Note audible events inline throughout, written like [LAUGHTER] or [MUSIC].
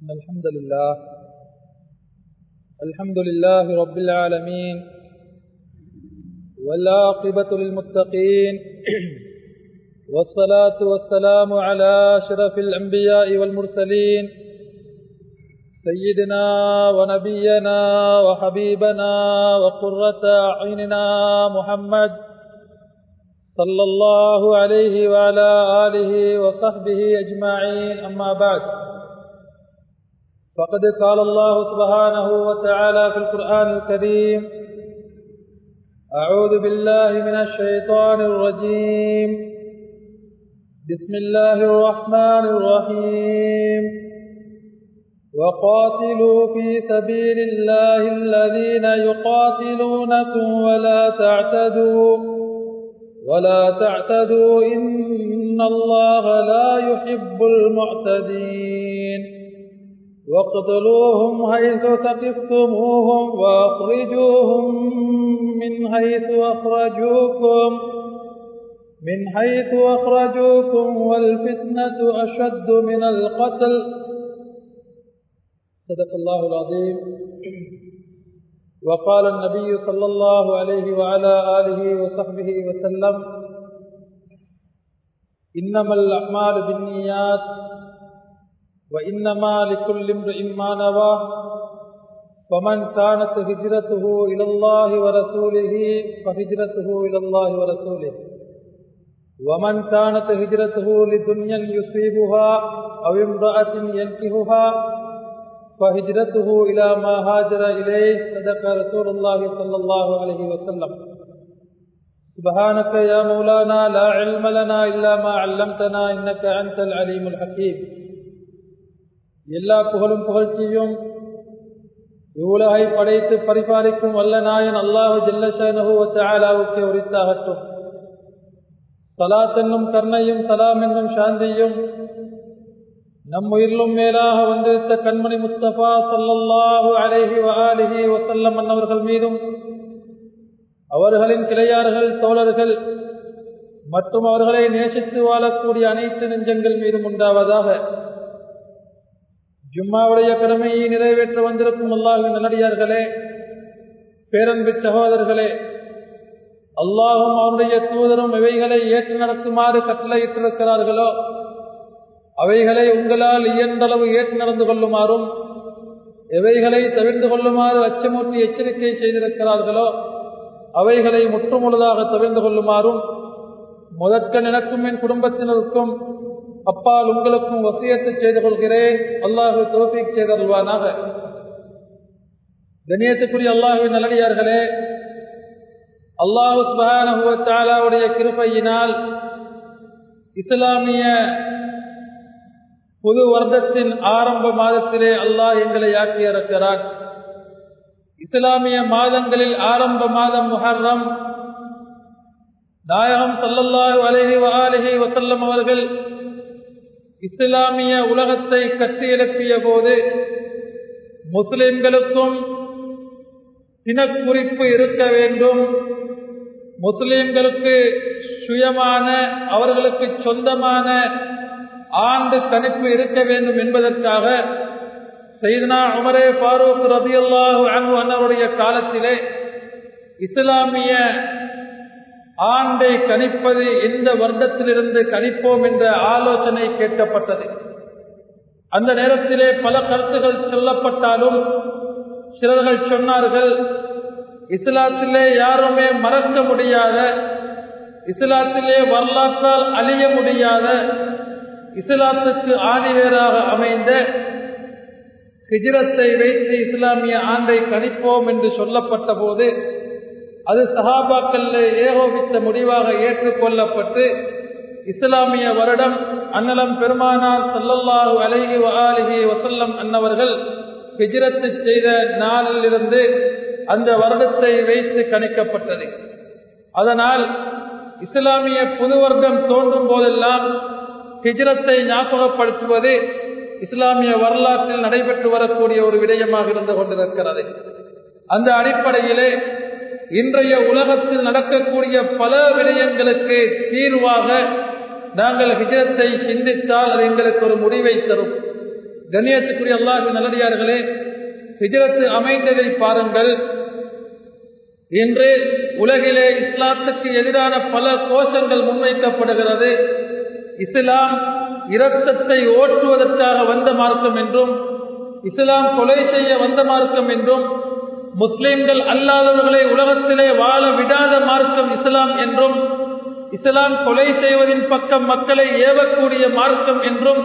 إن الحمد لله. الحمد لله رب العالمين. والعاقبة للمتقين. [CLEARS THROAT] والصلاة والسلام على أشرف الأنبياء والمرسلين. سيدنا ونبينا وحبيبنا وقرة أعيننا محمد صلى الله عليه وعلى آله وصحبه أجمعين. أما بعد. فقد قال الله سبحانه وتعالى في القرآن الكريم أعوذ بالله من الشيطان الرجيم. بسم الله الرحمن الرحيم. وقاتلوا في سبيل الله الذين يقاتلونكم ولا تعتدوا ولا تعتدوا إن الله لا يحب المعتدين. واقتلوهم حيث ثقفتموهم وأخرجوهم من حيث أخرجوكم من حيث أخرجوكم والفتنة أشد من القتل. صدق الله العظيم. وقال النبي صلى الله عليه وعلى آله وصحبه وسلم إنما الأعمال بالنيات وإنما لكل امرئ ما نوى. فمن كانت هجرته إلى الله ورسوله فهجرته إلى الله ورسوله. ومن كانت هجرته لدنيا يصيبها أو امرأة ينكهها فهجرته إلى ما هاجر إليه صدق رسول الله صلى الله عليه وسلم. سبحانك يا مولانا لا علم لنا إلا ما علمتنا إنك أنت العليم الحكيم. எல்லா புகழும் புகழ்ச்சியும் இவ்வுலகை படைத்து பரிபாலிக்கும் வல்ல நாயன் அல்லாஹு ஜல்லஷானுக்கு உரித்தாகட்டும். சலாத் என்னும் கர்ணையும் சலாம் என்னும் சாந்தியும் நம் உயிரிலும் மேலாக வந்திருந்த கண்மணி முஸ்தபா சல்லல்லாஹு அலேஹி வஹாலிஹி வசல்லம் அன்னவர்கள் மீதும் அவர்களின் கிளையார்கள் தோழர்கள் மற்றும் அவர்களை நேசித்து வாழக்கூடிய அனைத்து நெஞ்சங்கள் மீதும் உண்டாவதாக ஜும்மாவுடைய கடமையை நிறைவேற்ற வந்திருக்கும் அல்லாஹின் நல்லடியார்களே பேரன்பு சகோதரர்களே அல்லாஹும் அவனுடைய தூதரும் இவைகளை ஏற்று நடத்துமாறு கட்டளையிட்டிருக்கிறார்களோ அவைகளை உங்களால் இயன்றளவு ஏற்று நடந்து கொள்ளுமாறும் எவைகளை தவிர்த்து கொள்ளுமாறு அச்சமூட்டி எச்சரிக்கை செய்திருக்கிறார்களோ அவைகளை முற்றுமுழுதாக தவிர்த்து கொள்ளுமாறும் முதற்க எனக்கும் என் குடும்பத்தினருக்கும் அப்பால் உங்களுக்கும் வசியத்தை செய்து கொள்கிறேன் அல்லாஹு தோப்பிக் செய்தல்வானாக கணியத்துக்குரிய அல்லாஹுவின் நல்லடியார்களே அல்லாஹு சுபானுடைய கிருப்பையினால் இஸ்லாமிய புது வருடத்தின் ஆரம்ப மாதத்திலே அல்லாஹ் எங்களை ஆக்கி இருக்கிறார் இஸ்லாமிய மாதங்களில் ஆரம்ப மாதம் முஹர்ரம். நாயகம் சல்லல்லாஹு அலஹி வஆலிஹி வசல்லம் அவர்கள் இஸ்லாமிய உலகத்தை கட்டியெழுப்பிய போது முஸ்லிம்களுக்கும் தினக்குறிப்பு இருக்க வேண்டும். முஸ்லிம்களுக்கு சுயமான அவர்களுக்கு சொந்தமான ஆண்டு கணிப்பு இருக்க வேண்டும் என்பதற்காக செய்தனா உமரே ஃபாரூக் ரதியுல்லாஹு அன்பு அன்னருடைய காலத்திலே இஸ்லாமிய ஆண்டை கணிப்பது இந்த வருடத்திலிருந்து கணிப்போம் என்ற ஆலோசனை கேட்கப்பட்டது. அந்த நேரத்திலே பல கருத்துகள் சொல்லப்பட்டாலும் சிலர்கள் சொன்னார்கள் இஸ்லாத்திலே யாருமே மறக்க முடியாத இஸ்லாத்திலே வரலாற்றால் அழிய முடியாத இஸ்லாத்துக்கு ஆணிவேராக அமைந்த ஹிஜிரத்தை வைத்து இஸ்லாமிய ஆண்டை கணிப்போம் என்று சொல்லப்பட்ட போது அது சஹாபாக்கள் ஏகோபித்த முடிவாக ஏற்றுக்கொள்ளப்பட்டு இஸ்லாமிய வருடம் அன்னலம் பெருமானார் சல்லல்லாஹு அலைஹி வலிஹி வசல்லம் அன்னவர்கள் ஹிஜரத்து செய்த நாளிலிருந்து அந்த வருடத்தை வைத்து கணிக்கப்பட்டது. அதனால் இஸ்லாமிய புது வர்க்கம் தோன்றும் போதெல்லாம் ஹிஜரத்தை ஞாபகப்படுத்துவது இஸ்லாமிய வரலாற்றில் நடைபெற்று வரக்கூடிய ஒரு விடயமாக இருந்து கொண்டிருக்கிறது. அந்த அடிப்படையிலே இன்றைய உலகத்தில் நடக்கக்கூடிய பல விடயங்களுக்கு தீர்வாக நாங்கள் விஜயத்தை சிந்தித்தால் அது எங்களுக்கு ஒரு முடிவை தரும். கண்ணியத்துக்குரிய அல்லாஹின் நல்லடியார்களே விஜயத்து அமைந்ததை பாருங்கள். இன்று உலகிலே இஸ்லாத்துக்கு எதிரான பல கோஷங்கள் முன்வைக்கப்படுகிறது. இஸ்லாம் இரத்தத்தை ஓட்டுவதற்காக வந்த மார்க்கம் என்றும் இஸ்லாம் கொலை செய்ய வந்த மார்க்கம் என்றும் முஸ்லிம்கள் அல்லாதவர்களை உலகத்திலே வாழ விடாத மார்க்கம் இஸ்லாம் என்றும் இஸ்லாம் கொலை செய்வதின் பக்கம் மக்களை ஏவக்கூடிய மார்க்கம் என்றும்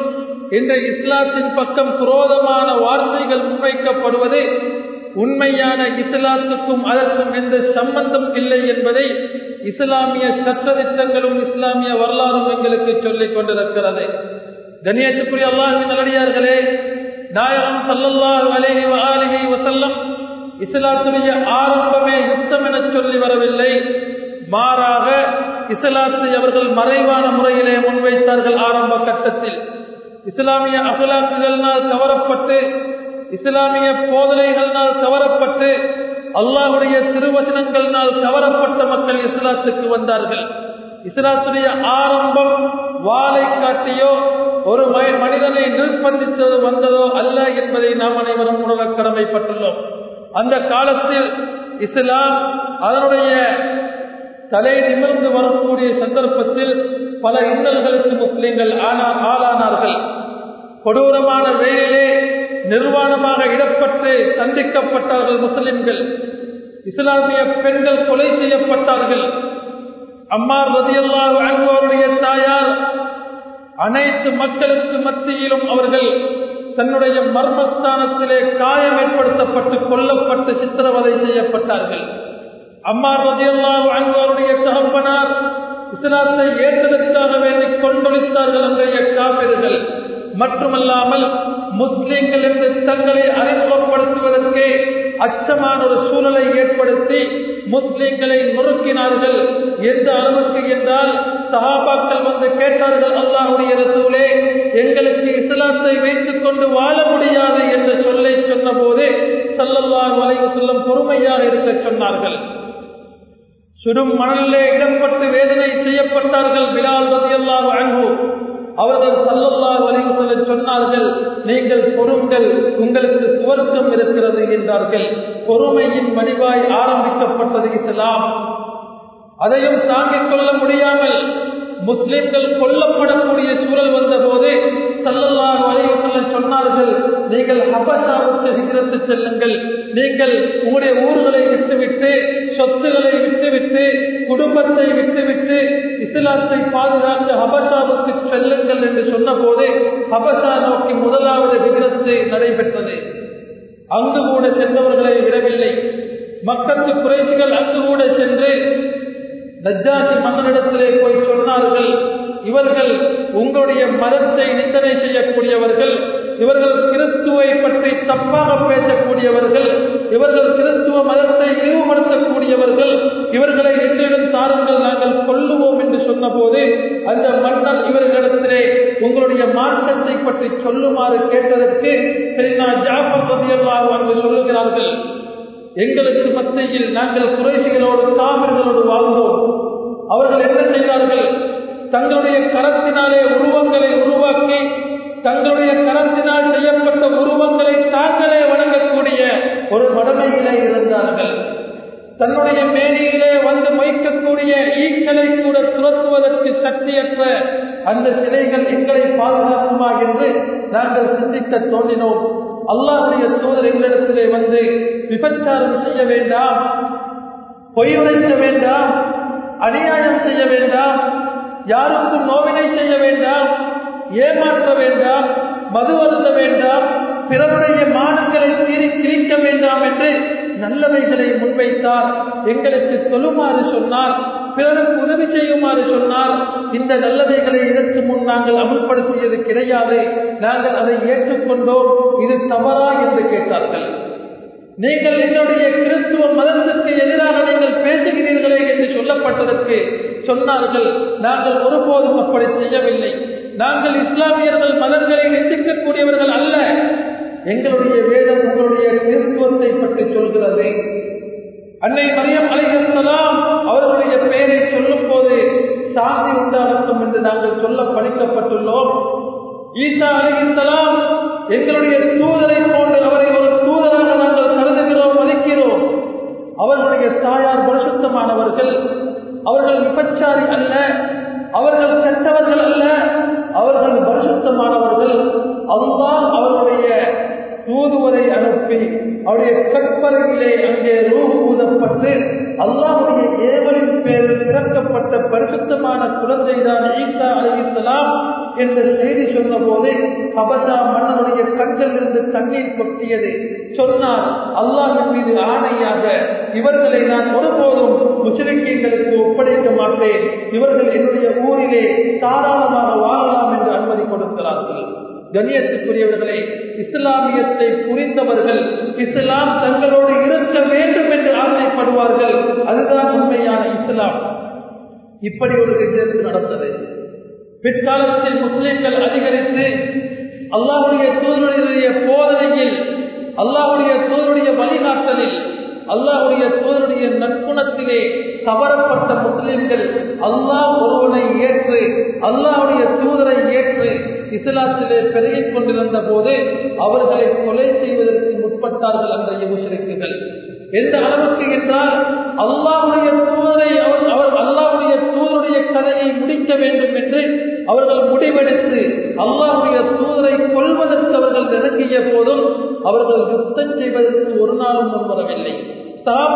இந்த இஸ்லாத்தின் பக்கம் குரோதமான வார்த்தைகள் முன்வைக்கப்படுவது உண்மையான இஸ்லாத்துக்கும் அதற்கும் எந்த சம்பந்தம் இல்லை என்பதை இஸ்லாமிய சட்டத்திட்டங்களும் இஸ்லாமிய வரலாறும் எங்களுக்கு சொல்லிக் கொண்டிருக்கிறது. கண்ணியத்துக்குரிய அல்லாஹின் நல்லடியார்களே நாயகம் சல்லல்லாஹு அலேஹி இஸ்லாத்துடைய ஆரம்பமே யுத்தம் என சொல்லி வரவில்லை. மாறாக இஸ்லாத்தை அவர்கள் மறைவான முறையிலே முன்வைத்தார்கள் ஆரம்ப கட்டத்தில். இஸ்லாமிய அகலாக்குகளினால் கவரப்பட்டு இஸ்லாமிய போதனைகள்னால் கவரப்பட்டு அல்லாஹுடைய திருவசனங்களினால் கவரப்பட்ட மக்கள் இஸ்லாத்துக்கு வந்தார்கள். இஸ்லாத்துடைய ஆரம்பம் வாளை காட்டியோ ஒரு மனிதனை நிர்பந்தித்தது வந்ததோ அல்ல என்பதை நாம் அனைவரும் உணர கடமைப்பட்டுள்ளோம். அந்த காலத்தில் இஸ்லாம் அதனுடைய தலை நிமிர்ந்து வரக்கூடிய சந்தர்ப்பத்தில் பல இன்னல்களுக்கு முஸ்லிம்கள் ஆளானார்கள். கொடூரமான வேலையிலே நிர்வாணமாக இடப்பட்டு சந்திக்கப்பட்டார்கள் முஸ்லிம்கள். இஸ்லாமிய பெண்கள் கொலை செய்யப்பட்டார்கள். அம்மார் ரதியல்லா வாழ்வோருடைய தாயார் அனைத்து மக்களுக்கு மத்தியிலும் அவர்கள் தன்னுடைய மர்மஸ்தானத்திலே காயம் ஏற்படுத்தப்பட்டு கொல்லப்பட்டு சித்திரவதை செய்யப்பட்டார்கள். அம்மா ரதியல்லா வாழ்வோருடைய தகப்பனார் இஸ்லாத்தை ஏற்றதற்காக வேண்டி கொண்டொழித்தார்கள் அன்றைய காவிர்கள் மட்டுமல்லாமல் முஸ்லிம்கள் என்று தங்களை அறிமுகப்படுத்துவதற்கே அச்சமான ஒரு சூழலை ஏற்படுத்தி முஸ்லிம்களை நொறுக்கினார்கள். எந்த அளவுக்கு என்றால் சஹாபாக்கள் வந்து கேட்டார்கள் அல்லாஹுடைய ரசூலே எங்களுக்கு இஸ்லாத்தை வைத்துக் கொண்டு வாழ முடியாது என்ற சொல்லை சொன்ன போது சல்லல்லாஹ் அலைஹி செல்லும் பொறுமையாக இருக்க சொன்னார்கள். சுடும் மணலிலே இடம்பட்டு வேதனை செய்யப்பட்டார்கள் பிலால் ரதியல்லாஹு அன்பு அவர்கள் சல்லல்லாஹ் அலைஹி செல்ல சொன்னார்கள் நீங்கள் பொறுங்கள் உங்களுக்கு சுவர்க்கம் இருக்கிறது என்றார்கள். பொறுமையின் வடிவாய் ஆரம்பிக்கப்பட்டது இஸ்லாம். அதையும் தாங்கிக் கொள்ள முடியாமல் முஸ்லிம்கள் கொல்லப்படக்கூடிய சூழல் வந்த போது சல்லல்லாஹு அலைஹி வஸல்லம் சொன்னார்கள் நீங்கள் ஹபஷாவுக்கு ஹிஜ்ரத்து செல்லுங்கள். நீங்கள் உங்களுடைய ஊர்களை விட்டுவிட்டு சொத்துக்களை விட்டுவிட்டு குடும்பத்தை விட்டுவிட்டு இஸ்லாத்தை பாதுகாத்து ஹபஷாவுக்கு செல்லுங்கள் என்று சொன்ன போது ஹபஷா நோக்கி முதலாவது ஹிஜ்ரத்து நடைபெற்றது. அங்கு கூட சென்றவர்களை விடவில்லை. மக்களுக்கு குறைசிகள் அங்கு கூட சென்று நஜ்ஜாசி மன்னனிடத்திலே போய் சொன்னார்கள் இவர்கள் உங்களுடைய மதத்தை நிந்தனை செய்யக்கூடியவர்கள் இவர்கள் கிறிஸ்துவை பற்றி தப்பாக பேசக்கூடியவர்கள் இவர்கள் கிறிஸ்துவ மதத்தை இழிவுபடுத்தக்கூடியவர்கள் இவர்களை எங்களிடம் தாருங்கள் நாங்கள் கொல்லுவோம் என்று சொன்னபோது அந்த மன்னர் இவர்களிடத்திலே உங்களுடைய மாற்றத்தை பற்றி சொல்லுமாறு கேட்டதற்கு நான் ஜாபர் பதியல்லாக சொல்லுகிறார்கள் எங்களுக்கு மத்தியில் நாங்கள் குறைசிகளோடு காவிர்களோடு வாழ்ந்தோம். அவர்கள் என்ன செய்தார்கள்? தங்களுடைய கரத்தினாலே உருவங்களை உருவாக்கி தங்களுடைய கரத்தினால் செய்யப்பட்ட உருவங்களை தாங்களே வணங்கக்கூடிய ஒரு மடமையிலே இருந்தார்கள். தன்னுடைய மேடையிலே வந்து வைக்கக்கூடிய ஈக்களை கூட துரத்துவதற்கு சக்தியற்ற அந்த சிலைகள் எங்களை பாதுகாக்குமா என்று நாங்கள் சிந்திக்க தோன்றினோம். அல்லாஹுடைய தூதர் எங்களிடத்திலே வந்து விபச்சாரம் செய்ய வேண்டாம் பொய் உரைக்க வேண்டாம் அநியாயம் செய்ய வேண்டாம் யாருக்கும் நோவினை செய்ய வேண்டாம் ஏமாற்ற வேண்டாம் மது வருத்த வேண்டாம் பிறருடைய மானங்களை தீரி திரிக்க வேண்டாம் என்று நல்லவைகளை முன்வைத்தார். எங்களுக்கு சொல்லுமாறு சொன்னார். பிறருக்கு உதவி செய்யுமாறு சொன்னார். இந்த நல்லதைகளை இதற்கு முன் நாங்கள் அமுல்படுத்தியது கிடையாது. நாங்கள் அதை ஏற்றுக்கொண்டோம். இது தவறா என்று கேட்டார்கள். நீங்கள் என்னுடைய கிறிஸ்துவ மதத்திற்கு எதிராக நீங்கள் பேசுகிறீர்களே என்று சொல்லப்பட்டதற்கு சொன்னார்கள். நாங்கள் ஒருபோதும் அப்படி செய்யவில்லை. நாங்கள் இஸ்லாமியர்கள் மதங்களை நிந்திக்கக்கூடியவர்கள் அல்ல. எங்களுடைய வேதம் உங்களுடைய கிறிஸ்துவத்தை பற்றி சொல்கிறது. அன்னை மரியம் அலைஹலாம் அவர்களுடைய பெயரை சொல்லும் போது சாந்தி உண்டாகட்டும் என்று நாங்கள் சொல்ல பணிக்கப்பட்டுள்ளோம் ஈசா அலிசலாம் எங்களுடைய தூதரை போன்று அவரை ஒரு தூதராக நாங்கள் கருதுகிறோம் மதிக்கிறோம். அவர்களுடைய தாயார் பரிசுத்தமானவர்கள். அவர்கள் விபச்சாரி அல்ல அவர்கள் கெட்டவர்கள் அல்ல அவர்கள் பரிசுத்தமானவர்கள். அதுதான் அவருடைய தூதுவரை அனுப்பி அவருடைய கற்பறையிலே அங்கே ரூ ஊதப்பட்டு அல்லாவுடைய ஏவலின் பேரில் பிறக்கப்பட்ட பரிசுத்தமான குழந்தைதான் ஈசா அலிசலாம் என்ற செய்தி சொன்ன போது கபசா மன்னனுடைய கண்களில் இருந்து தண்ணீர் கொட்டியது. சொன்னால் அல்லாஹின் மீது ஆணையாக இவர்களை நான் ஒருபோதும் முஸ்லிம்களுக்கு ஒப்படைக்க மாட்டேன். இவர்கள் என்னுடைய ஊரிலே தாராளமாக வாழலாம் என்று அனுமதி கொடுக்கிறார்கள். கண்ணியத்துக்குரியவர்களை இஸ்லாமியத்தை புரிந்தவர்கள் இஸ்லாம் தங்களோடு இருக்க வேண்டும் என்று ஆசைப்படுவார்கள். அதுதான் உண்மையான இஸ்லாம். இப்படி ஒரு எதிர்ப்பு நடந்தது பிற்காலத்தில் முஸ்லிம்கள் அதிகரித்து அல்லாவுடைய தூதருடைய போதனையில் அல்லாவுடைய தூதருடைய வழிகாட்டலில் அல்லாவுடைய தூதருடைய நற்குணத்திலே கவரப்பட்ட முஸ்லிம்கள் அல்லாஹ் ஒருவனை ஏற்று அல்லாஹுடைய தூதரை ஏற்று இஸ்லாத்திலே பெருகிக் கொண்டிருந்த போது அவர்களை கொலை செய்வதற்கு முற்பட்டார்கள் அன்றைய முஸ்லிம்கள் எந்த அளவுக்கு என்றால் அல்லாவுடைய தூதரை அவர் அவர் தூதருடைய கதையை முடிக்க வேண்டும் என்று அவர்கள் முடிவெடுத்து அல்லாவுடைய தூதரை கொள்வதற்கு அவர்கள் நெருங்கிய போதும் அவர்கள் யுத்தம் செய்வதற்கு ஒரு நாளும் முன்வரவில்லை. சகாபாக்கள்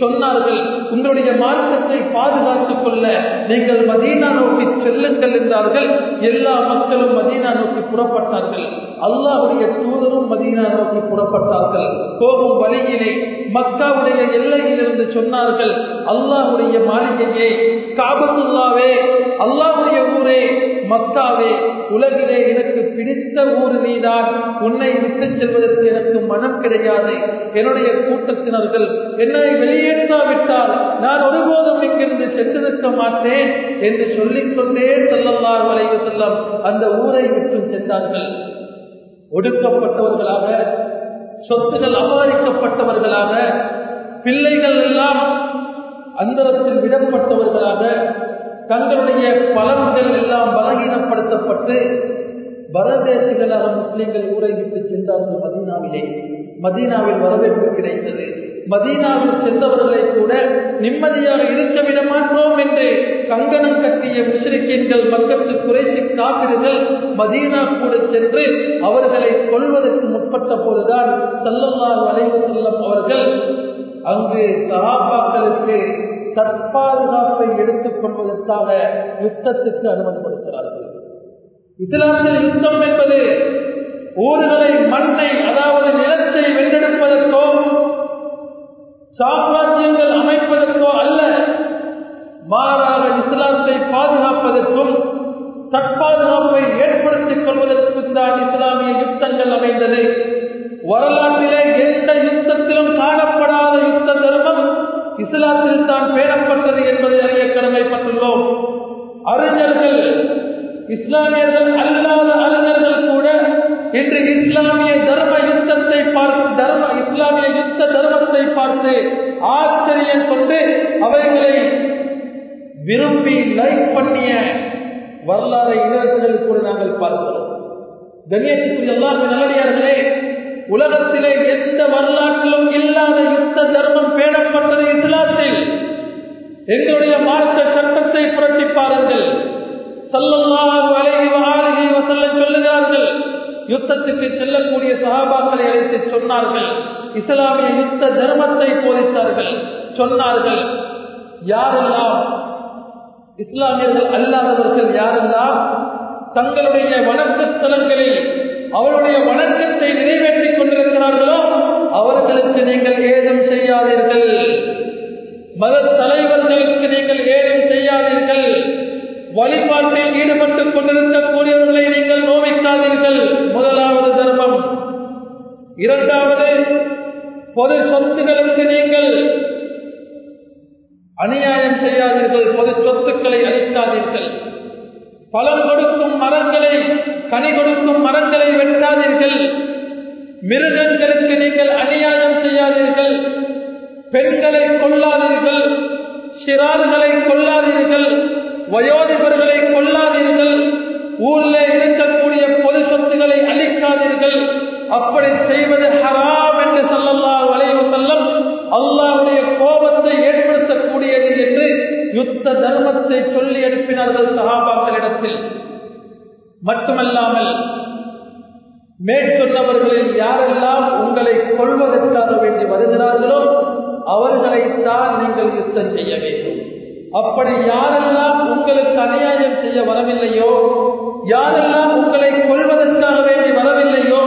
சொன்னார்கள் உங்களுடைய மார்க்கத்தை பாதுகாத்துக் கொள்ள நீங்கள் மதீனா நோக்கி செல்லுங்கள் என்றார்கள். எல்லா மக்களும் மதீனா நோக்கி புறப்பட்டார்கள். அல்லாவுடைய தூதரும் மதீனா நோக்கி புறப்பட்டார்கள். போகும் வழியிலே மக்காவுடைய எல்லையிலிருந்து சொன்னார்கள் அல்லாஹுடைய மாளிகையே காபத்துல்லாவே அல்லாஹ் ஊரே மக்காவே உலகிலே எனக்கு பிடித்த ஊர் நீதான். உன்னை விட்டு செல்வதற்கு எனக்கு மனம் கிடையாது. என்னுடைய கூட்டத்தினர்கள் என்னை வெளியேற்றாவிட்டால் நான் ஒருபோதும் இங்கிருந்து சென்றிருக்க மாட்டேன் என்று சொல்லிக்கொண்டே செல்லல்லார் வரைவு செல்லம் அந்த ஊரை விட்டு சென்றார்கள். ஒடுக்கப்பட்டவர்களாக சொத்துகள் அபகரிக்கப்பட்டவர்களாக பிள்ளைகள் எல்லாம் அந்தரத்தில் விடப்பட்டவர்களாக தங்களுடைய பலன்கள் எல்லாம் பலகீனப்படுத்தப்பட்டு பரதேசிகளாக முஸ்லீம்கள் ஊரை விட்டு சென்றார்கள் மதீனாவிலே. மதீனாவில் வரவேற்பு கிடைத்தது. மதீனாவில் சென்றவர்களை கூட நிம்மதியாக இருக்க விட மாட்டோம் என்று கங்கணம் கட்டிய முஸ்லிக்கின்கள் மக்கத்து குறைத்து காப்பிடுகள் மதீனா கூட சென்று அவர்களை கொள்வதற்கு முற்பட்ட போதுதான் சல்லல்லாஹு அலைவு செல்லம் அவர்கள் அங்கு சகாபாக்களுக்கு தற்பாதுகாப்பை எடுத்துக் கொள்வதற்காக யுத்தத்துக்கு அனுமதி கொடுக்கிறார்கள் இஸ்லாமிய யுத்தம் என்பது ஊர்களை மண்ணை அதாவது நிலத்தை வென்றெடுப்பதற்கோ சாம்ராஜ்யங்கள் அமைப்பதற்கோ அல்ல. மாறாக இஸ்லாத்தை பாதுகாப்பதற்கும் தற்பாதுகாப்பை ஏற்படுத்திக் கொள்வதற்கும் தான் இஸ்லாமிய யுத்தங்கள் அமைந்தது. வரலாற்றிலே எந்த யுத்தத்திலும் காணப்படாத யுத்த தர்மம் இஸ்லாத்தில் தான் பேரப்பட்டது என்பதை அறிய கடமைப்பட்டுள்ளோம். அறிஞர்கள் இஸ்லாமியர்கள் அல்லாத அறிஞர்கள் கூட இன்று இஸ்லாமிய தர்ம யுத்தத்தை பார்த்து தர்ம இஸ்லாமிய யுத்த தர்மத்தை பார்த்து ஆச்சரியம் கொண்டு அவைகளை விரும்பி லைக் பண்ணிய வரலாறு இளைஞர்கள் கூட நாங்கள் பார்க்கிறோம். கண்ணியத்துக்குரிய எல்லாருமே நல்லடியார்களே உலகத்திலே எந்த வரலாற்றிலும் இல்லாத யுத்த தர்மம் பேணப்பட்டது இஸ்லாத்தில். எங்களுடைய மார்க்க சட்டத்தை புரட்டி பாருங்கள். சொல்லுகிறார்கள். யுத்தத்துக்கு செல்லக்கூடிய சகாபாக்களை அழைத்து சொன்னார்கள். இஸ்லாமிய யுத்த தர்மத்தை போதித்தார்கள். சொன்னார்கள் யாரெல்லாம் இஸ்லாமியர்கள் அல்லாதவர்கள் யாரெல்லாம் தங்களுடைய வணக்க ஸ்தலங்களில் அவருடைய வணக்கத்தை நிறைவேற்றிக் கொண்டிருக்கிறார்களோ அவர்களுக்கு நீங்கள் ஏதும் செய்யாதீர்கள். மத தலைவர்களுக்கு நீங்கள் ஏதும் செய்யாதீர்கள். வழிபாட்டில் ஈடுபட்டுக் கொண்டிருக்கக்கூடியவர்களை நீங்கள் நோவிக்காதீர்கள். முதலாவது தர்மம். இரண்டாவது பொது சொத்துகளுக்கு நீங்கள் அநியாயம் செய்யாதீர்கள். பொது சொத்துக்களை அளிக்காதீர்கள் பலம் கொடுக்கும் மரங்களை கனி கொடுக்கும் மரங்களை வெட்டாதீர்கள். மிருகங்களுக்கு நீங்கள் அநியாயம் செய்யாதீர்கள். பெண்களை கொல்லாதீர்கள். சிறார்களை கொல்லாதீர்கள். வயோதிபர்களை கொல்லாதீர்கள். ஊரில் இருக்கக்கூடிய பொது சொத்துக்களை அழிக்காதீர்கள். அப்படி செய்வது ஹராம் என்று சொல்லல்லா வளைவு செல்லம் அல்லாவுடைய கோபத்தை ஏற்படுத்தக்கூடியது என்று யுத்த தர்மத்தை சொல்லி அனுப்பினார்கள் சகாபாக்களிடத்தில் மட்டுமல்லாமல் மேற்கொண்டவர்களில் யாரெல்லாம் உங்களை கொள்வதற்காக வேண்டி வருகிறார்களோ அவர்களைத்தான் நீங்கள் யுத்தம் செய்ய வேண்டும். அப்படி யாரெல்லாம் உங்களுக்கு அநியாயம் செய்ய வரவில்லையோ யாரெல்லாம் உங்களை கொள்வதற்காக வேண்டி வரவில்லையோ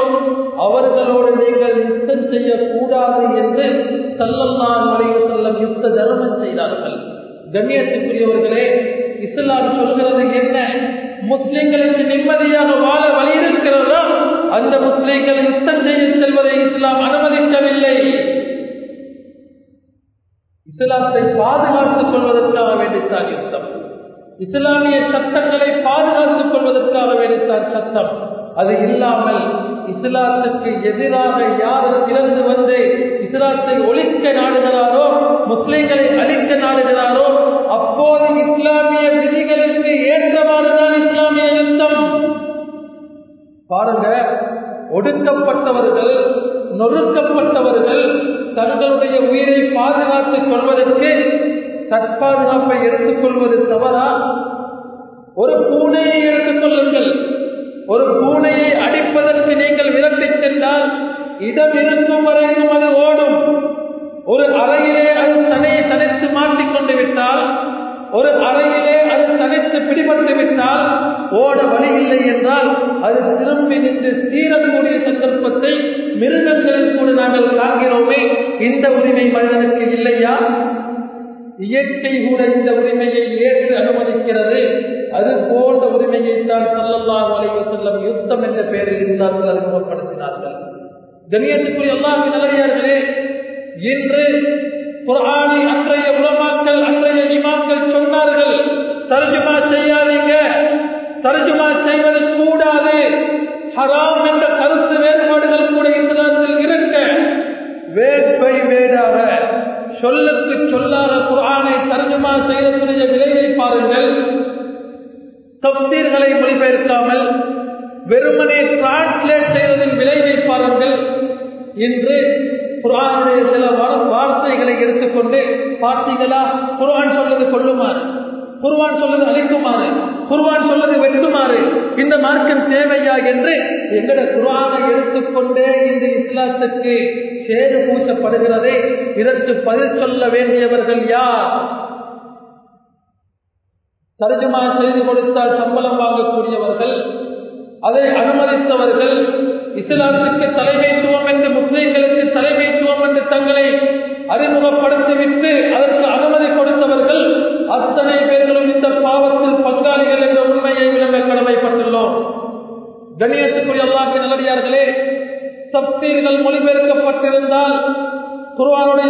அவர்களோடு நீங்கள் யுத்தம் செய்யக்கூடாது என்று சல்லல்லான் வரைவு செல்லம் யுத்த தர்மம் செய்தார்கள். கண்ணியத்துக்குரியவர்களே இஸ்லாம் சொல்கிறது என்ன? முஸ்லிம்களுக்கு நிம்மதியாக வாழ வழி இருக்கிறதோ அந்த முஸ்லிம்கள் யுத்தம் செய்ய செல்வதை இஸ்லாம் அனுமதிக்கவில்லை. இஸ்லாத்தை பாதுகாத்துக் கொள்வதற்காக வேண்டித்தான் யுத்தம். இஸ்லாமிய சட்டங்களை பாதுகாத்துக் கொள்வதற்காக வேண்டித்தான் சட்டம். அது இல்லாமல் இஸ்லாத்துக்கு எதிராக யார் இறந்து வந்து இஸ்லாத்தை ஒழிக்க நாடுகிறாரோ முஸ்லிம்களை அழிக்க நாடுகிறாரோ அப்போது இஸ்லாமிய பாருங்க ஒடுக்கப்பட்டவர்கள் நொறுக்கப்பட்டவர்கள் தங்களுடைய உயிரை பாதுகாத்துக் கொள்வதற்கு தற்பாதுகாப்பை எடுத்துக் கொள்வது தவறா? ஒரு பூனையை எடுத்துக்கொள்ளுங்கள் ஒரு பூனையை அடிப்பதற்கு நீங்கள் விரட்டிச் சென்றால் இடம் இருக்கும் வரைக்கும் அது ஓடும். ஒரு அறையிலே அது தனியை தனித்து மாட்டிக்கொண்டு விட்டால் ஒரு அறையிலே அது தனித்து பிடிபட்டு விட்டால் ஓட வழி இல்லை என்றால் அது திரும்பி நின்று சீரக்கூடிய சந்தர்ப்பத்தை மிருகங்களில் கூட நாங்கள் காண்கிறோமே. இந்த உரிமை மனிதனுக்கு இல்லையா? இயற்கை கூட இந்த உரிமையை ஏற்று அனுமதிக்கிறது. அது போன்ற உரிமையை தான் சொல்லலாம் வளைவு செல்லும் யுத்தம் என்ற பெயரில் இருந்தார்கள் அறிமுகப்படுத்தினார்கள். கணியத்துக்குரிய எல்லாருமே நல்லறியார்களே இன்று குரானை அன்றைய உலமாக்கள் அன்றைய இமாக்கள் சொன்னார்கள் தர்ஜுமா செய்யாதீங்க தர்ஜுமா செய்வது கூடாது ஹராம் என்ற கருத்து வேறுபாடுகள் கூட இஸ்லாத்தில் இருக்க வேட்பை வேடாக சொல்லுக்கு சொல்லாத குரானை தர்ஜுமா செய்யக்கூடிய விளைவை பாருங்கள் தப்தீர்களை மொழிபெயர்க்காமல் வெறுமனே டிரான்ஸ்லேட் செய்வதின் விளைவை பாருங்கள் இன்று குரானுடைய சில வார்த்தைகளை எடுத்துக்கொண்டு பார்த்தீங்களா குர்ஆன் சொல்வது கொள்ளுமாறு குர்வான் சொல்வது அழிக்குமாறு குர்வான் சொல்வது வெட்டுமாறு இந்த மார்க்கம் தேவையா என்று எங்கட குரானை எடுத்துக்கொண்டே இந்த இஸ்லாத்துக்கு சேது பூசப்படுகிறதே இதற்கு பதில் சொல்ல வேண்டியவர்கள் யார் தர்ஜுமா செய்து கொடுத்தால் சம்பளம் வாங்கக்கூடியவர்கள் அதை அனுமதித்தவர்கள் இஸ்லாத்துக்கு தலைமைத்துவம் என்று முஸ்லிம்களுக்கு தலைமைத்துவம் என்று தங்களை அறிமுகப்படுத்திவிட்டு அதற்கு அனுமதி கொடுத்தவர்கள் அத்தனை பேர்களும் இந்த பாவத்தில் பங்காளிகள் என்ற உண்மையை விளங்க கடமைப்பட்டுள்ளோம். கண்ணியத்துக்குரிய அல்லாஹின் நல்லடியார்களே தப்தீர்கள் மொழிபெயர்க்கப்பட்டிருந்தால் குருவானுடைய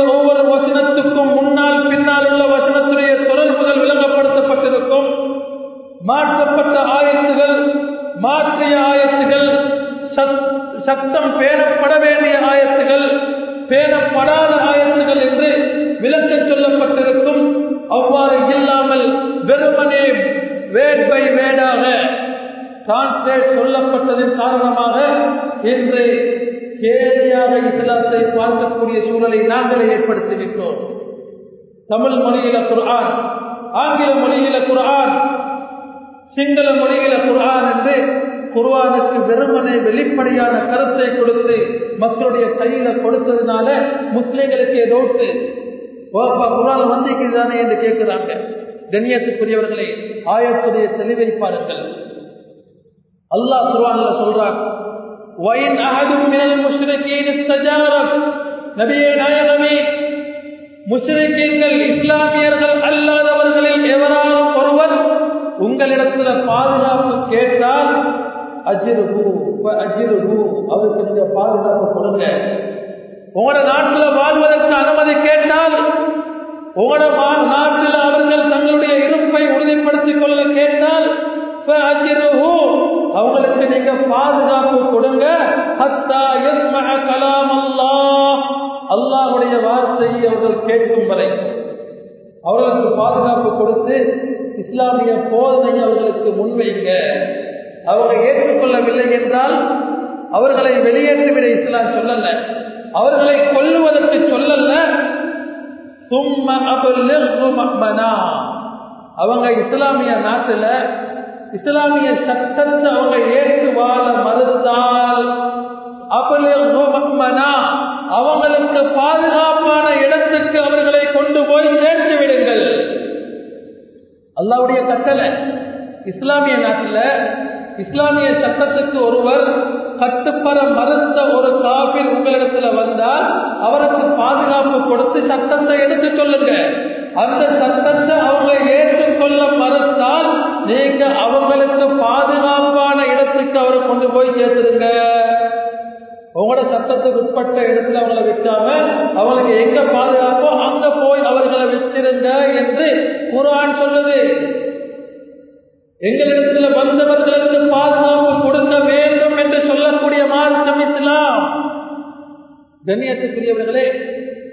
என்று கேலியாக இஸ்லாத்தை பார்க்கக்கூடிய சூழலை நாங்களே ஏற்படுத்திவிட்டோம். தமிழ் மொழியில குர்ஆன் ஆங்கில மொழியில குர்ஆன் சிங்கள மொழியில குர்ஆன் என்று குர்ஆனுக்கு வெறுமனே வெளிப்படையான கருத்தை கொடுத்து மக்களுடைய கையில கொடுத்ததுனால முஸ்லிம்களுக்கு ஏதோட்டு ஓப்பா குரான் வந்திக்குதானே என்று கேட்கிறாங்க. கண்ணியத்துக்குரியவர்களை ஆயத்துடைய தெளிவை பாருங்கள். அல்லாஹ் குர்ஆன்ல சொல்றான் ஒயின் அகதும் மினல் முஷ்ரக்கீன் இஸ்தஜாரக் நபியே நாயகமே முஷ்ரிக்கீன்கள் இஸ்லாமியர்கள் அல்லாதவர்களில் எவராலும் ஒருவர் உங்களிடத்துல பாதுகாப்பு கேட்டால் அஜிரு அஜிரு அவருக்கு பாதுகாப்பு கொடுங்க உங்களோட நாட்டில் வாழ்வதற்கு அனுமதி கேட்டால் உங்களோட நாட்டில் அவர்கள் தங்களுடைய இருப்பை உறுதிப்படுத்திக் கொள்ள கேட்டால் அவங்களுக்கு நீங்க பாதுகாப்பு கொடுங்க. ஹத்தா கலாம் அல்லாஹ் வார்த்தையை அவர்கள் கேட்கும் வரை அவர்களுக்கு பாதுகாப்பு கொடுத்து இஸ்லாமிய போதனையை அவர்களுக்கு முன்வைங்க. அவங்க ஏற்றுக்கொள்ளவில்லை என்றால் அவர்களை வெளியேற்றிவிட இஸ்லாம் சொல்லல. அவர்களை கொல்லுவதற்கு சொல்லல. சும்ம அவங்க இஸ்லாமிய நாட்டில் இஸ்லாமிய சட்டத்தை அவங்க ஏற்று வாழ மறுத்தால் அபுல்லிஹு அவங்களுக்கு பாதுகாப்பான இடத்துக்கு அவர்களை கொண்டு போய் சேர்த்து விடுங்கள். அல்லாவுடைய கட்டளை இஸ்லாமிய நாட்டில் இஸ்லாமிய சட்டத்துக்கு ஒருவர் கட்டுப்பட மறுத்த ஒரு காபில் உங்களிடத்துல வந்தால் அவருக்கு பாதுகாப்பு கொடுத்து சட்டத்தை எடுத்து கொள்ளுங்க அந்த சட்டத்தை அவங்க ஏற்றுக்கொள்ள மறுத்தால் நீங்க அவங்களுக்கு பாதுகாப்பான இடத்துக்கு அவரை கொண்டு போய் சேர்த்துருங்க உங்களோட சட்டத்துக்கு உட்பட்ட இடத்துல அவங்களை வைக்காம அவங்களுக்கு எங்க பாதுகாப்போ அங்க போய் அவர்களை வச்சிருங்க என்று குரான் சொல்லுது. எங்களிடத்துல வந்தவர்களுக்கு பாதுகாப்பு கொடுக்க வேண்டும் என்று சொல்லக்கூடிய மார்க்கம் இஸ்லாம். கண்ணியத்துக்குரியவர்களே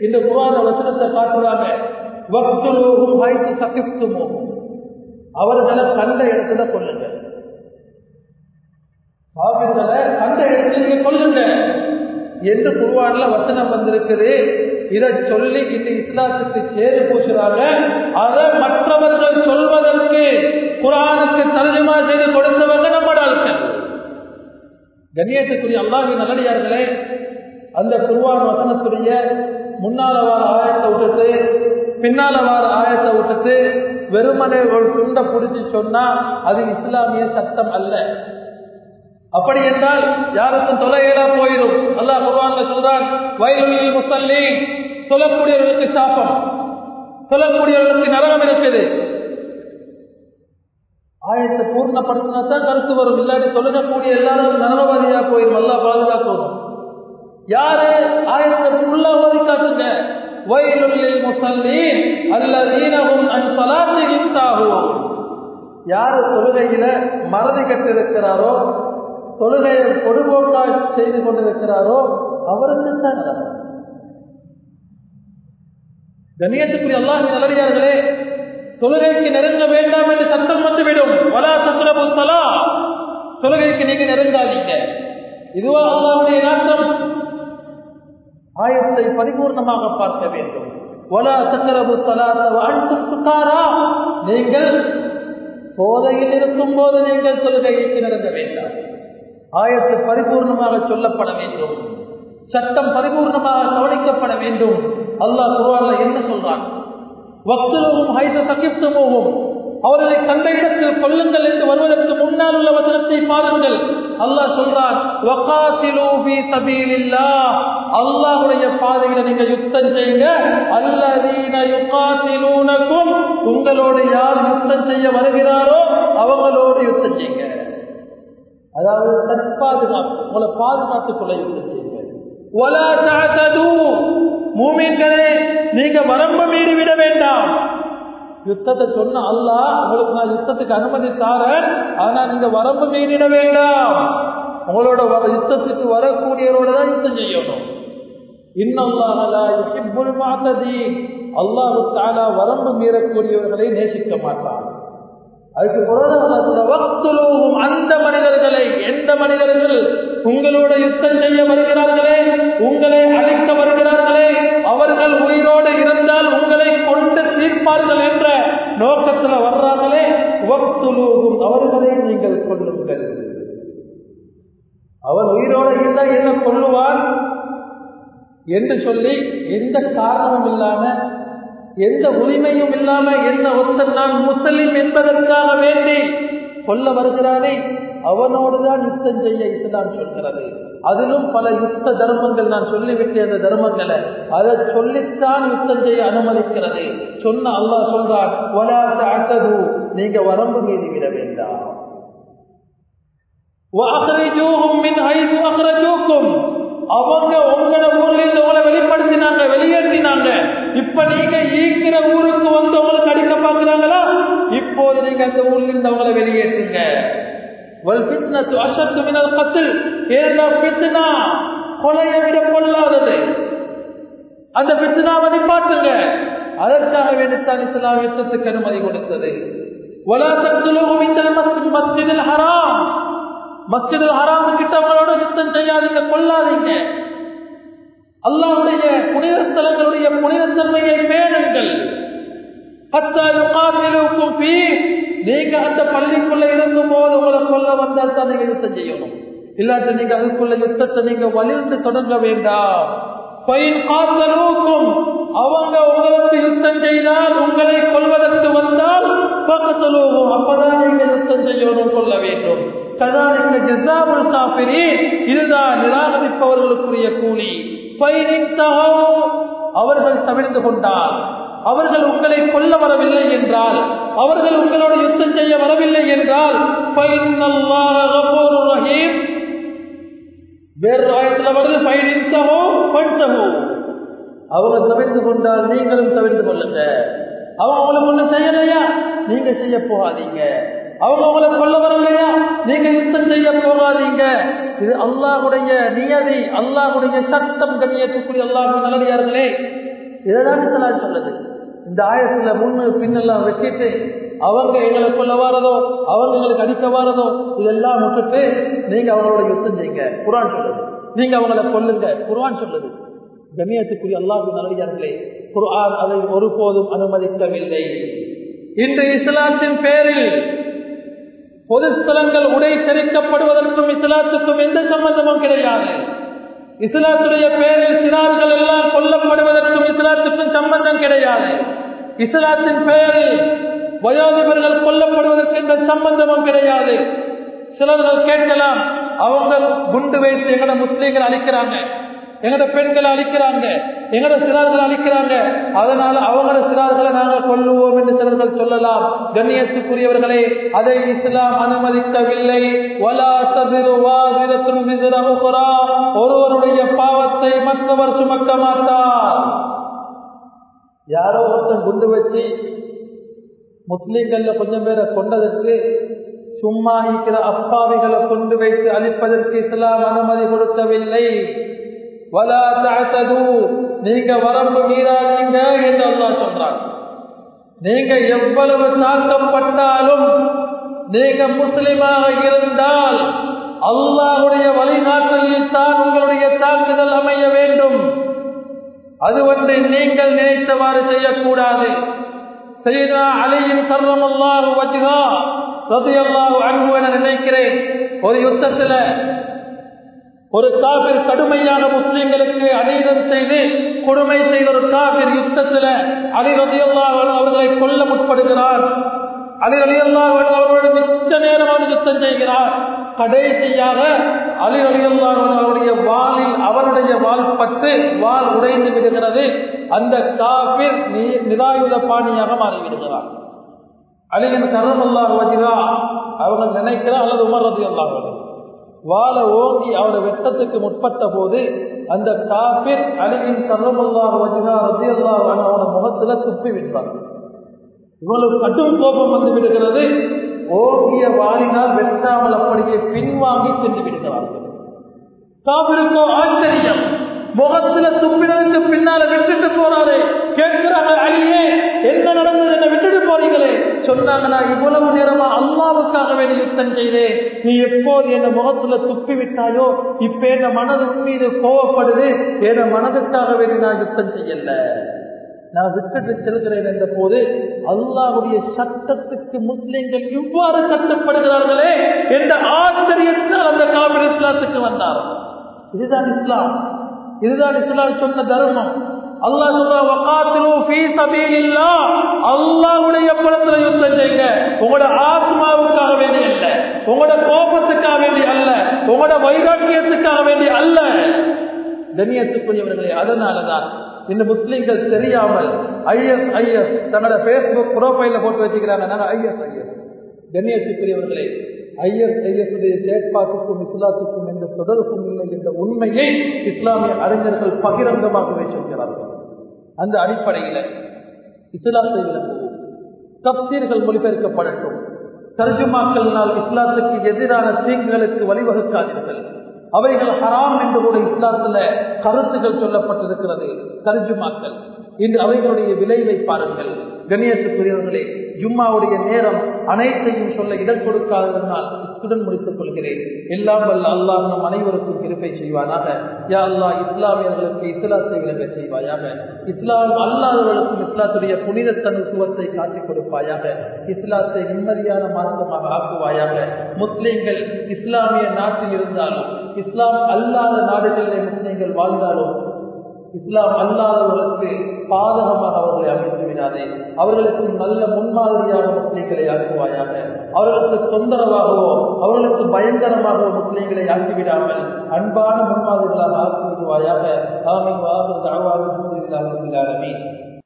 இந்த குரான வசனத்தை பார்க்கிறாங்க. வக்துலோகும் ஹைத்து சகிப்துமோ அவர்களை கண்ட இடத்துல கொள்ளுங்க காவிர்களை கண்ட இடத்துல நீங்க கொள்ளுங்க என்று குருவான்ல வசனம் வந்திருக்குது? இதை சொல்லி இந்த இஸ்லாத்துக்கு சேரு பூசுறாங்க. அதை மற்றவர்கள் சொல்வதற்கு குரானுக்கு தர்ஜமா செய்து கொடுத்தவங்க நம்ம ஆட்கள். கண்ணியத்துக்குரிய அல்லாஹி நல்லடியார்களே அந்த குருவான் வசனத்துடைய முன்னால வார ஆயத்தை விட்டுட்டு பின்னால வார ஆயத்தை விட்டுட்டு வெறுமனே ஒரு துண்டை பிடிச்சி சொன்னா அது இஸ்லாமிய சட்டம் அல்ல. அப்படி என்றால் யாருக்கும் தொலைகளா போயிடும். அல்லாஹ் குர்ஆன்ல சொல்றான் வயலுல் முசல்லி சொல்லக்கூடியவர்களுக்கு சாப்பம் சொல்லக்கூடியவர்களுக்கு நரகம் இருக்குது. ஆயத்தை பூர்ணப்படுத்தினா தான் கருத்து வரும். இல்லாட்டி சொல்லக்கூடிய எல்லாரும் நரகவாதியா போயிடும் நல்லா பாதுகாக்கணும் யாரு ஆயத்தை ஃபுல்லா ஓதி காட்டுங்க? வயலுல் முசல்லீன் அல்லதீனஹும் அன் ஸலாத்திஹிம் சாஹூன் யாரு தொழுகையில மறதி கட்டிருக்கிறாரோ தொழுகையை பொதுபோக்காக செய்து கொண்டிருக்கிறாரோ அவருக்கு தான் நரகம் கண்ணியத்துக்குரிய அல்லாஹ் நல்லடியார்களே தொழுகைக்கு நெருங்க வேண்டாம் என்று சத்தம் வந்துவிடும். வலா சத்ரபு சலா தொழுகைக்கு நீங்க நெருங்காதீங்க. இதுவா அல்லாவுடைய நாட்டம். ஆயத்தை பரிபூர்ணமாக பார்க்க வேண்டும். வலா சத்ரபு சலாத்த நீங்கள் போதையில் இருக்கும் போது நீங்கள் தொழுகைக்கு நடந்த வேண்டாம். ஆயத்து பரிபூர்ணமாக சொல்லப்பட வேண்டும். சட்டம் பரிபூர்ணமாக கவனிக்கப்பட வேண்டும். அல்லாஹ் குருவான்ல என்ன சொல்றான்? வக்துலவும் ஹைத சகிப்துமோவும் அவர்களை சந்தையிடத்தில் கொள்ளுங்கள் கொல்லுங்கள் என்று வருவதற்கு முன்னால் உள்ள வசனத்தை பாருங்கள். அல்லாஹ் சொல்றான் அல்லாஹுடைய பாதையில நீங்க யுத்தம் செய்யுங்க. அல்லதீன யுகாசிலூனக்கும். உங்களோடு யார் யுத்தம் செய்ய வருகிறாரோ அவங்களோடு யுத்தம் செய்யுங்க. அதாவது தற்பாதுகாப்பு உங்களை பாதுகாத்துக் கொள்ள யுத்தம் செய்யுங்க. ஒலா தாத்தது மூமின்களே நீங்க வரம்பு மீறி விட வேண்டாம். யுத்தத்தை சொன்ன அல்லாஹ் உங்களுக்கு நான் யுத்தத்துக்கு அனுமதி தாரேன் ஆனா நீங்க வரம்பு மீறிட வேண்டாம். உங்களோட வர- யுத்தத்துக்கு வரக்கூடியவரோட தான் யுத்தம் செய்யணும். இன்னும் அல்லாஹு தாலா வரம்பு மீறக்கூடியவர்களை நேசிக்க மாட்டான். அதுக்கு அந்த மனிதர்களை எந்த மனிதர்கள் உங்களோட யுத்தம் செய்ய வருகிறார்களே உங்களை அழைக்க வருகிறார்களே அவர்கள் உயிரோடு இருந்தால் உங்களை நோக்கத்தில் வர்றாங்களே அவர்களை நீங்கள் கொள்ளுங்கள் அவர் உயிரோட இருந்தால் என்ன கொள்ளுவார் என்று சொல்லி எந்த காரணமும் இல்லாம எந்த உரிமையும் இல்லாம என்ன ஒருத்தன் நான் முஸ்லிம் என்பதற்காக வேண்டி கொல்ல வருகிறானே அவனோடுதான் யுத்தம் செய்ய இஸ்லாம் சொல்கிறது. அதிலும் பல யுத்த தர்மங்கள் நான் சொல்லிவிட்டு அந்த தர்மங்களை அதை சொல்லித்தான் யுத்தம் செய்ய அனுமதிக்கிறது. சொன்ன அல்லா சொல்றான் நீங்க வரம்பு மீறி விட வேண்டாம். அவங்க உங்களோட ஊர்ல இருந்து உங்களை வெளிப்படுத்தினாங்க வெளியேற்றினாங்க. இப்ப நீங்க ஈக்கிற ஊருக்கு வந்து உங்களுக்கு அடிக்க பாக்குறாங்களா இப்போது நீங்க அந்த ஊர்ல இருந்து அவங்களை வெளியேற்றுங்க. அசத்து மினல் கத்தில் ஏனென்றால் பித்னா கொலையை கொள்ளாதது அந்த பித்னாவை நிப்பாட்டுங்க அதற்காக வேண்டித்தான் இஸ்லாம் யுத்தத்துக்கு அனுமதி கொடுத்தது. மஸ்ஜிதில் ஹராம். மஸ்ஜிதில் ஹராம் கிட்டவங்களோட யுத்தம் செய்யாதீங்க கொள்ளாதீங்க அல்லாவுடைய புனித ஸ்தலங்களுடைய புனித தன்மையை பேணுங்கள் பத்தாயிரம் நீங்க அந்த பள்ளிக்குள்ள இருக்கும் போது உங்களை கொல்ல வந்தால் தான் நீங்க யுத்தம் செய்யணும். இல்லாட்டி நீங்க அதுக்குள்ள யுத்தத்தை நீங்க வலிந்து தொடங்க வேண்டாம். பயின் அவங்க உங்களுக்கு யுத்தம் செய்தால் உங்களை கொள்வதற்கு வந்தால் பக்கத்தலூகும். அப்பதான் நீங்க யுத்தம் செய்யணும் கொள்ள வேண்டும். கதானிக்க ஜிசாபுல் காபிரி இதுதான் நிராகரிப்பவர்களுக்குரிய கூலி. அவர்கள் தவிர்த்து கொண்டால் அவர்கள் உங்களை கொல்ல வரவில்லை என்றால் அவர்கள் உங்களோடு யுத்தம் செய்ய வரவில்லை என்றால் வேறு ஆயத்தில் வருது பயணித்தவோ பண்தகோ அவங்க தவிர்த்து கொண்டால் நீங்களும் தவிர்த்து கொள்ளுங்க. அவங்க உங்களுக்கு ஒண்ணு செய்யலையா? நீங்க செய்ய போகாதீங்க. அவங்க உங்களை கொல்ல வரலையா? நீங்க யுத்தம் செய்ய போகாதீங்க. இது அல்லாஹுடைய நியதி அல்லாஹுடைய சட்டம் கண்ணியத்துக்குரிய அல்லாஹ் நல்லடியார்களே. இதைதான் இஸ்லாம் சொல்லுது இந்த ஆயத்துல முன்னு பின்னெல்லாம் வச்சுட்டு அவங்க எங்களை கொல்ல வாரதோ அவங்க எங்களுக்கு அடிக்க வாரதோ இதெல்லாம் விட்டுட்டு நீங்க அவங்களோட யுத்தம் செய்யுங்க. குரான் சொல்லுது. நீங்க அவங்கள கொல்லுங்க. குரான் சொல்லுது. கண்ணியத்துக்குரிய அல்லாஹு நல்லே குரான் அதை ஒருபோதும் அனுமதிக்கவில்லை. இன்று இஸ்லாத்தின் பேரில் பொது ஸ்தலங்கள் உடை தெரிக்கப்படுவதற்கும் இஸ்லாத்துக்கும் எந்த சம்பந்தமும் கிடையாது. இஸ்லாத்துடைய பெயரில் சிறார்கள் எல்லாம் கொல்லப்படுவதற்கும் இஸ்லாத்துக்கும் சம்பந்தம் கிடையாது. இஸ்லாத்தின் பெயரில் வயோதிபர்கள் கொல்லப்படுவதற்கு எந்த சம்பந்தமும் கிடையாது. சிலர்கள் கேட்கலாம் அவங்க குண்டு வைத்து எங்கட முஸ்லீம்கள் அழிக்கிறாங்க. எங்கட பெண்களை அழிக்கிறாங்க எங்கட சிறார்களை அழிக்கிறாங்க அதனால அவங்கள சிறார்களை நாங்கள் கொல்லுவோம் என்று சிலர்கள் சொல்லலாம். கண்ணியத்துக்குரியவர்களே அதை இஸ்லாம் அனுமதிக்கவில்லை. ஒருவருடைய பாவத்தை மற்றவர் சுமக்க மாட்டார். யாரோ ஒருத்தன் குண்டு வச்சு முஸ்லீம்கள்ல கொஞ்சம் பேரை கொண்டதற்கு சும்மா இருக்கிற அப்பாவிகளை கொண்டு வைத்து அழிப்பதற்கு இஸ்லாம் அனுமதி கொடுக்கவில்லை. வலா தாத்தது நீங்க வரம்பு மீறாதீங்க என்று அல்லா சொல்றாங்க நீங்க எவ்வளவு தாக்கப்பட்டாலும் நீங்க முஸ்லிமாக இருந்தால் அல்லாஹுடைய வழிகாட்டலில் தான் உங்களுடைய தாக்குதல் அமைய வேண்டும். அது ஒன்றை நீங்கள் நினைத்தவாறு செய்யக்கூடாது. செய்தா அலையின் சர்வமல்லாஹு வஜ்ஹா ரதியல்லாஹு அன்பு என நினைக்கிறேன். ஒரு யுத்தத்துல ஒரு காபிர் கடுமையான முஸ்லிம்களுக்கு அநீதம் செய்து கொடுமை செய்த ஒரு காபிர் யுத்தத்தில் அலி அவர்களை கொல்ல முற்படுகிறார். அலி அவர்களோடு மிச்ச நேரமான யுத்தம் செய்கிறார். கடைசியாக அலி அவருடைய வாளில் அவருடைய வால் பட்டு வால் உடைந்து விடுகிறது. அந்த காபிர் நிராயுத பாணியாக மாறிவிடுகிறார். அலியின் கரமல்லா வஜிரா அவங்க நினைக்கிறார் அல்லது உமர் ரதி வாழ ஓங்கி அவரை வெட்டத்துக்கு முற்பட்ட போது அந்த காபிர் அலியின் கரமல்லாஹ் வஜிகா ரதி அவனோட முகத்துல துப்பி விட்டார். இவ்வளவு கடும் கோபம் வந்து விடுகிறது. ஓங்கிய வாளினால் வெட்டாமல் அப்படியே பின்வாங்கி சென்று விடுகிறார்கள் காபிருக்கோ ஆச்சரியம். முகத்துல துப்பினதுக்கு பின்னால விட்டுட்டு போறாரு. கேட்கிறாங்க அழியே என்ன நடந்தது? என்ன விட்டுட்டு போறீங்களே. சொன்னாங்க நான் இவ்வளவு நேரமா அல்லாவுக்காக செய்தேன் நீ எப்போது என்ன முகத்துல துப்பி விட்டாயோ இப்ப என் மனது மீது கோவப்படுது என் மனதுக்காக நான் யுத்தம் செய்யல. நான் விட்டுட்டு செல்கிறேன் என்ற போது அல்லாவுடைய சட்டத்துக்கு முஸ்லிம்கள் இவ்வாறு கட்டப்படுகிறார்களே என்ற ஆச்சரியத்தால் அந்த காவிரி இஸ்லாத்துக்கு வந்தார். இதுதான் இஸ்லாம். இதுதான் இஸ்லாம் சொன்ன தர்மம். அல்லாஹ் சொல்றா வகாத்திலு புறத்துல யுத்தம் செய்யுங்க. உங்களோட ஆத்மாவுக்காக வேண்டி உங்களோட கோபத்துக்காக வேண்டி அல்ல. உங்களோட வைராக்கியத்துக்காக வேண்டி அல்ல. கண்ணியத்துக்குரியவர்களே அதனாலதான் இந்த முஸ்லீம்கள் தெரியாமல் ஐஎஸ் ஐஎஸ் தன்னோட பேஸ்புக் ப்ரோஃபைல போட்டு வச்சுக்கிறாங்க. IS IS. கண்ணியத்துக்குரியவர்களே ஐஎஸ் ஐஎஸ் செயற்பாட்டுக்கும் இஸ்லாத்துக்கும் எந்த தொடர்பும் இல்லை என்ற உண்மையை இஸ்லாமிய அறிஞர்கள் பகிரங்கமாக வைச்சிருக்கிறார்கள் அந்த அடிப்படையில் இஸ்லாத்தை விளக்குவோம். தப்சீர்கள் மொழிபெயர்க்கப்படட்டும். தர்ஜுமாக்கள்னால் இஸ்லாத்துக்கு எதிரான தீங்குகளுக்கு வழிவகுக்காதீர்கள். அவைகள் ஹராம் என்று கூட இஸ்லாத்துல கருத்துகள் சொல்லப்பட்டிருக்கிறது. தர்ஜுமாக்கள். இன்று அவைகளுடைய விளைவை பாருங்கள். கண்ணியத்துக்குரியவர்களே ஜும்மாவுடைய நேரம் அனைத்தையும் சொல்ல இடம் கொடுக்காததனால் இத்துடன் முடித்துக் கொள்கிறேன். எல்லாம் வல்ல அல்லாஹ் நம் அனைவருக்கும் கிருப்பை செய்வானாக. யா அல்லா இஸ்லாமியர்களுக்கு இஸ்லாத்தை விளங்க செய்வாயாக. இஸ்லாம் அல்லாதவர்களுக்கும் இஸ்லாத்துடைய புனித தனித்துவத்தை காட்டிக் கொடுப்பாயாக. இஸ்லாத்தை நிம்மதியான மார்க்கமாக ஆக்குவாயாக. முஸ்லிம்கள் இஸ்லாமிய நாட்டில் இருந்தாலும் இஸ்லாம் அல்லாத நாடுகளிலே முஸ்லிம்கள் வாழ்ந்தாலும் இஸ்லாம் அல்லாதவர்களுக்கு பாதகமாக அவர்களை அமைத்து விடாதே அவர்களுக்கு நல்ல முன்மாதிரியாக முஸ்லீம்களை ஆக்குவாயாக அவர்களுக்கு தொந்தரவாகவோ அவர்களுக்கு பயங்கரமாகவோ முஸ்லீம்களை ஆக்கிவிடாமல் அன்பான முன்மாதிரிகளாக ஆக்கிவிடுவாயாக. ஆமீன். வாசல் தாழ்வாக